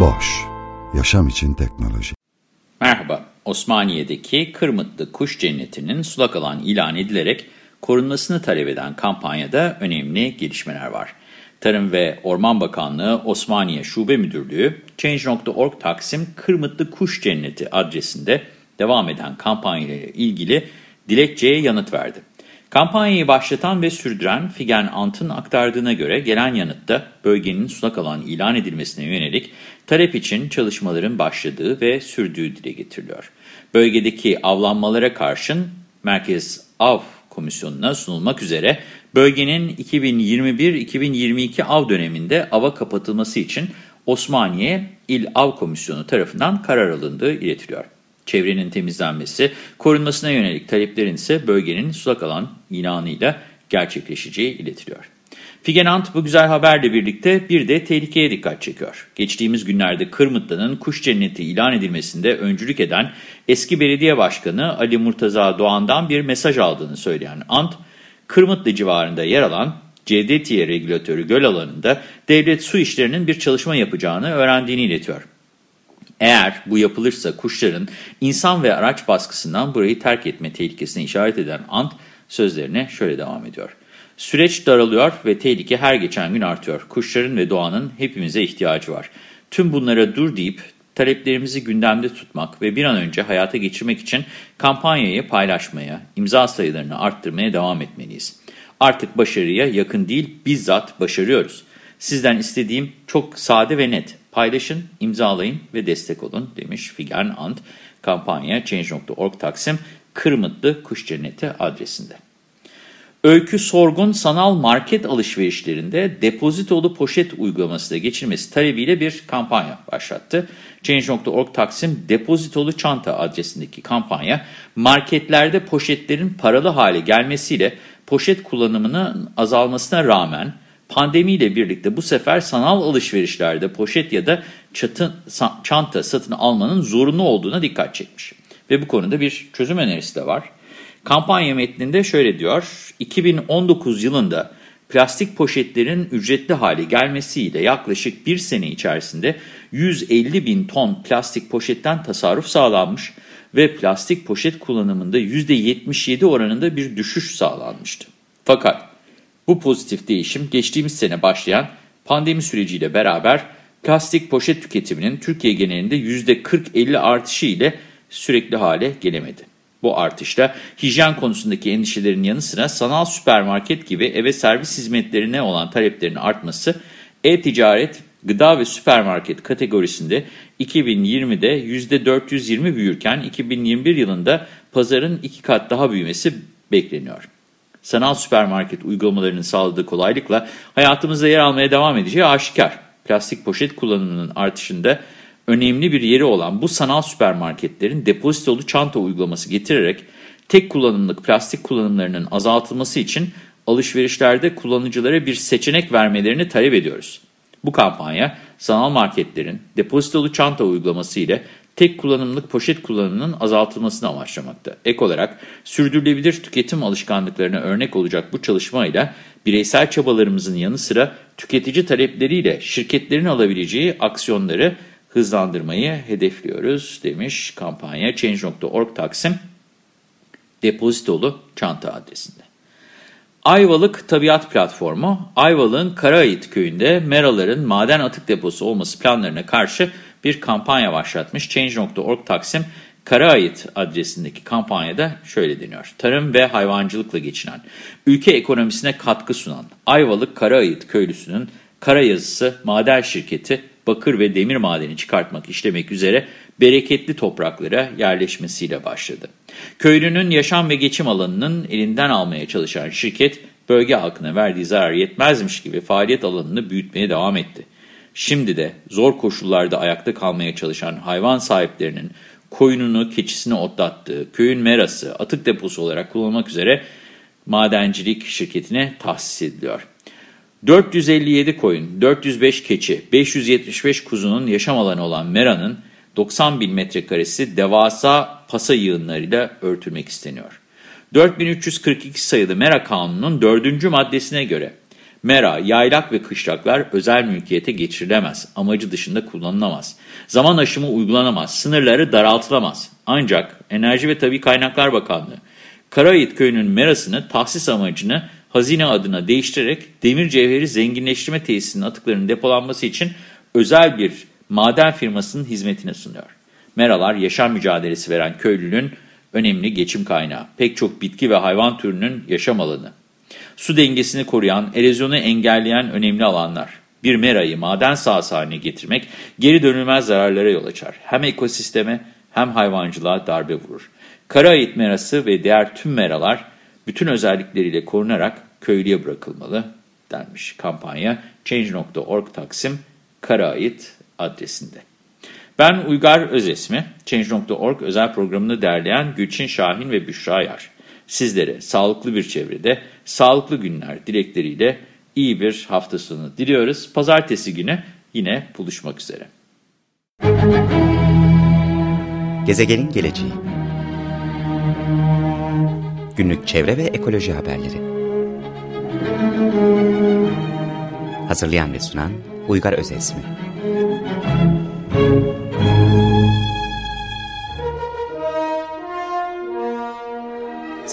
Boş, yaşam için teknoloji. Merhaba, Osmaniye'deki Kırmıtlı Kuş Cenneti'nin sulak alan ilan edilerek korunmasını talep eden kampanyada önemli gelişmeler var. Tarım ve Orman Bakanlığı Osmaniye Şube Müdürlüğü Change.org Taksim Kırmıtlı Kuş Cenneti adresinde devam eden kampanya ile ilgili dilekçeye yanıt verdi. Kampanyayı başlatan ve sürdüren Figen Ant'ın aktardığına göre gelen yanıtta bölgenin sulak alan ilan edilmesine yönelik talep için çalışmaların başladığı ve sürdüğü dile getiriliyor. Bölgedeki avlanmalara karşın Merkez Av Komisyonu'na sunulmak üzere bölgenin 2021-2022 av döneminde ava kapatılması için Osmaniye İl Av Komisyonu tarafından karar alındığı iletiliyor. Çevrenin temizlenmesi, korunmasına yönelik taleplerin ise bölgenin sulak alan ilanıyla gerçekleşeceği iletiliyor. Figenant bu güzel haberle birlikte bir de tehlikeye dikkat çekiyor. Geçtiğimiz günlerde Kırmıtlı'nın kuş cenneti ilan edilmesinde öncülük eden eski belediye başkanı Ali Murtaza Doğan'dan bir mesaj aldığını söyleyen Ant, Kırmıtlı civarında yer alan Cevdetiye regülatörü göl alanında devlet su işlerinin bir çalışma yapacağını öğrendiğini iletiyor. Eğer bu yapılırsa kuşların insan ve araç baskısından burayı terk etme tehlikesine işaret eden Ant sözlerine şöyle devam ediyor. Süreç daralıyor ve tehlike her geçen gün artıyor. Kuşların ve doğanın hepimize ihtiyacı var. Tüm bunlara dur deyip taleplerimizi gündemde tutmak ve bir an önce hayata geçirmek için kampanyayı paylaşmaya, imza sayılarını arttırmaya devam etmeliyiz. Artık başarıya yakın değil, bizzat başarıyoruz. Sizden istediğim çok sade ve net. Paylaşın, imzalayın ve destek olun demiş Figen Ant kampanya Change.org Taksim Kırmıtlı Kuş Cenneti adresinde. Öykü Sorgun sanal market alışverişlerinde depozitolu poşet uygulaması da geçirmesi talebiyle bir kampanya başlattı. Change.org Taksim depozitolu çanta adresindeki kampanya marketlerde poşetlerin paralı hale gelmesiyle poşet kullanımının azalmasına rağmen pandemiyle birlikte bu sefer sanal alışverişlerde poşet ya da çatı, çanta satın almanın zorunlu olduğuna dikkat çekmiş. Ve bu konuda bir çözüm önerisi de var. Kampanya metninde şöyle diyor, 2019 yılında plastik poşetlerin ücretli hale gelmesiyle yaklaşık bir sene içerisinde 150 bin ton plastik poşetten tasarruf sağlanmış ve plastik poşet kullanımında %77 oranında bir düşüş sağlanmıştı. Fakat bu pozitif değişim geçtiğimiz sene başlayan pandemi süreciyle beraber plastik poşet tüketiminin Türkiye genelinde %40-50 artışı ile sürekli hale gelemedi. Bu artışta hijyen konusundaki endişelerin yanı sıra sanal süpermarket gibi eve servis hizmetlerine olan taleplerin artması, e-ticaret, gıda ve süpermarket kategorisinde 2020'de %420 büyürken 2021 yılında pazarın iki kat daha büyümesi bekleniyor. Sanal süpermarket uygulamalarının sağladığı kolaylıkla hayatımızda yer almaya devam edeceği aşikar. Plastik poşet kullanımının artışında önemli bir yeri olan bu sanal süpermarketlerin depozitolu çanta uygulaması getirerek tek kullanımlık plastik kullanımlarının azaltılması için alışverişlerde kullanıcılara bir seçenek vermelerini talep ediyoruz. Bu kampanya sanal marketlerin depozitolu çanta uygulaması ile tek kullanımlık poşet kullanımının azaltılmasını amaçlamakta. Ek olarak sürdürülebilir tüketim alışkanlıklarına örnek olacak bu çalışmayla bireysel çabalarımızın yanı sıra tüketici talepleriyle şirketlerin alabileceği aksiyonları hızlandırmayı hedefliyoruz demiş kampanya Change.org Taksim depozitolu çanta adresinde. Ayvalık Tabiat Platformu, Ayvalık'ın Karaayit köyünde meraların maden atık deposu olması planlarına karşı bir kampanya başlatmış. Change.org Taksim Karaayit adresindeki kampanyada şöyle deniyor. Tarım ve hayvancılıkla geçinen, ülke ekonomisine katkı sunan Ayvalık Karaayit köylüsünün Karayazısı Maden Şirketi bakır ve demir madeni çıkartmak işlemek üzere bereketli topraklara yerleşmesiyle başladı. Köylünün yaşam ve geçim alanının elinden almaya çalışan şirket bölge halkına verdiği zarar yetmezmiş gibi faaliyet alanını büyütmeye devam etti. Şimdi de zor koşullarda ayakta kalmaya çalışan hayvan sahiplerinin koyununu, keçisini otlattığı köyün merası, atık deposu olarak kullanılmak üzere madencilik şirketine tahsis ediliyor. 457 koyun, 405 keçi, 575 kuzunun yaşam alanı olan Mera'nın 90 bin metrekaresi devasa pasa yığınlarıyla örtülmek isteniyor. 4342 sayılı Mera Kanunu'nun 4. maddesine göre Mera, yaylak ve kışlaklar özel mülkiyete geçirilemez, amacı dışında kullanılamaz, zaman aşımı uygulanamaz, sınırları daraltılamaz. Ancak Enerji ve Tabi Kaynaklar Bakanlığı, Karayit Köyü'nün merasını tahsis amacını hazine adına değiştirerek demir cevheri zenginleştirme tesisinin atıklarının depolanması için özel bir maden firmasının hizmetine sunuyor. Meralar yaşam mücadelesi veren köylünün önemli geçim kaynağı. Pek çok bitki ve hayvan türünün yaşam alanı. Su dengesini koruyan, erozyonu engelleyen önemli alanlar. Bir merayı maden sahası haline getirmek geri dönülmez zararlara yol açar. Hem ekosisteme hem hayvancılığa darbe vurur. Karaait merası ve diğer tüm meralar bütün özellikleriyle korunarak köylüye bırakılmalı denmiş. Kampanya Change.org Taksim Karaait adresinde. Ben Uygar Özesmi, Change.org özel programını derleyen Gülçin Şahin ve Büşra Yar. Sizlere sağlıklı bir çevrede, sağlıklı günler dilekleriyle iyi bir hafta sonu diliyoruz. Pazartesi günü yine buluşmak üzere. Gezegenin geleceği Günlük çevre ve ekoloji haberleri Hazırlayan ve sunan Uygar Özesmi